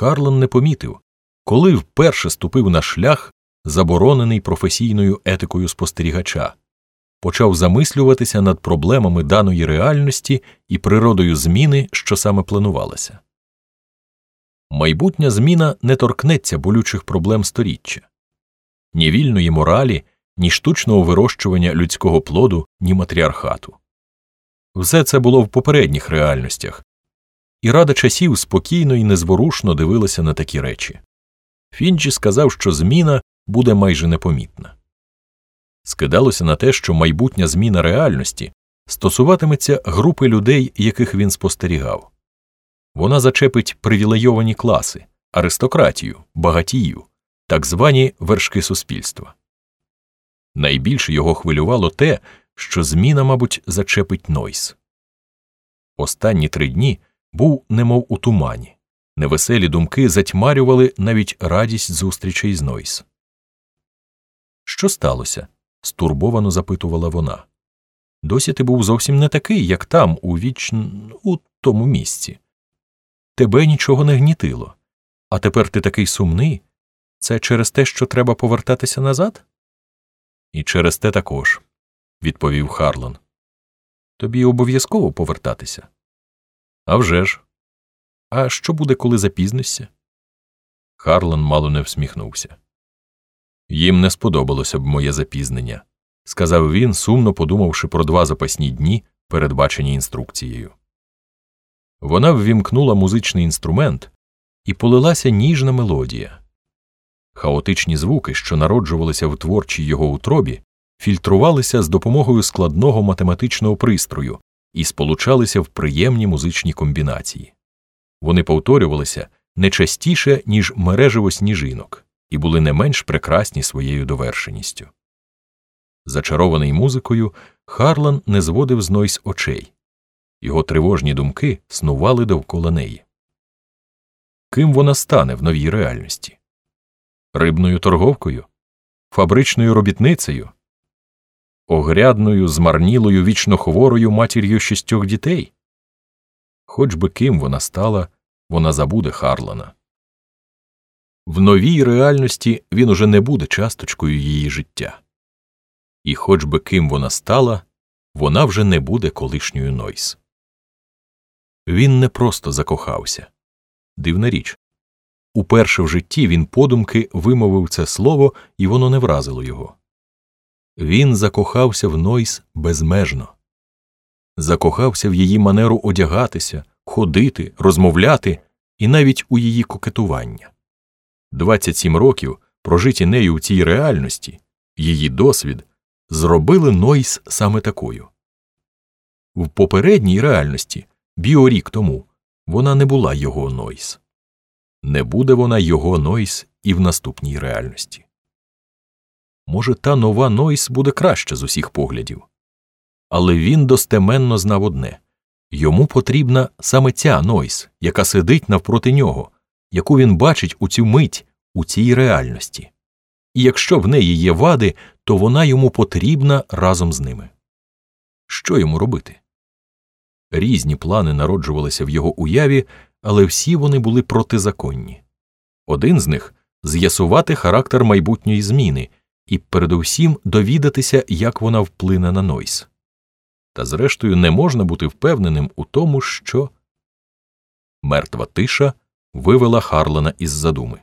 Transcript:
Харлан не помітив, коли вперше ступив на шлях, заборонений професійною етикою спостерігача, почав замислюватися над проблемами даної реальності і природою зміни, що саме планувалася. Майбутня зміна не торкнеться болючих проблем сторіччя, ні вільної моралі, ні штучного вирощування людського плоду, ні матріархату. Все це було в попередніх реальностях, і рада часів спокійно і незворушно дивилася на такі речі. Фінчі сказав, що зміна буде майже непомітна. Скидалося на те, що майбутня зміна реальності стосуватиметься групи людей, яких він спостерігав. Вона зачепить привілейовані класи, аристократію, багатію, так звані вершки суспільства. Найбільше його хвилювало те, що зміна, мабуть, зачепить Нойс. Останні три дні був немов у тумані, невеселі думки затьмарювали навіть радість зустрічей з Нойс. Що сталося? стурбовано запитувала вона. Досі ти був зовсім не такий, як там, у віч... у тому місці. Тебе нічого не гнітило. А тепер ти такий сумний. Це через те, що треба повертатися назад? І через те також, відповів Харлан. Тобі обов'язково повертатися? «А вже ж. А що буде, коли запізнишся? Харлан мало не всміхнувся. Їм не сподобалося б моє запізнення, сказав він, сумно подумавши про два запасні дні, передбачені інструкцією. Вона ввімкнула музичний інструмент і полилася ніжна мелодія. Хаотичні звуки, що народжувалися в творчій його утробі, фільтрувалися з допомогою складного математичного пристрою і сполучалися в приємні музичні комбінації. Вони повторювалися не частіше, ніж мережево сніжинок, і були не менш прекрасні своєю довершеністю. Зачарований музикою, Харлан не зводив з Нойс очей його тривожні думки снували довкола неї. Ким вона стане в новій реальності? Рибною торговкою, фабричною робітницею, огрядною, змарнілою, вічно хворою матір'ю шістьох дітей? Хоч би ким вона стала, вона забуде Харлана. В новій реальності він уже не буде часточкою її життя. І хоч би ким вона стала, вона вже не буде колишньою Нойс. Він не просто закохався. Дивна річ. Уперше в житті він подумки вимовив це слово, і воно не вразило його. Він закохався в Нойс безмежно, закохався в її манеру одягатися, ходити, розмовляти і навіть у її кокетування. 27 років, прожиті нею в цій реальності, її досвід, зробили Нойс саме такою. В попередній реальності, біорік тому, вона не була його Нойс. Не буде вона його Нойс і в наступній реальності. Може, та нова Нойс буде краща з усіх поглядів. Але він достеменно знав одне йому потрібна саме ця Нойс, яка сидить навпроти нього, яку він бачить у цю мить у цій реальності. І якщо в неї є вади, то вона йому потрібна разом з ними. Що йому робити? Різні плани народжувалися в його уяві, але всі вони були протизаконні. Один з них з'ясувати характер майбутньої зміни і передусім довідатися, як вона вплине на Нойс. Та зрештою не можна бути впевненим у тому, що мертва тиша вивела Харлена із задуми.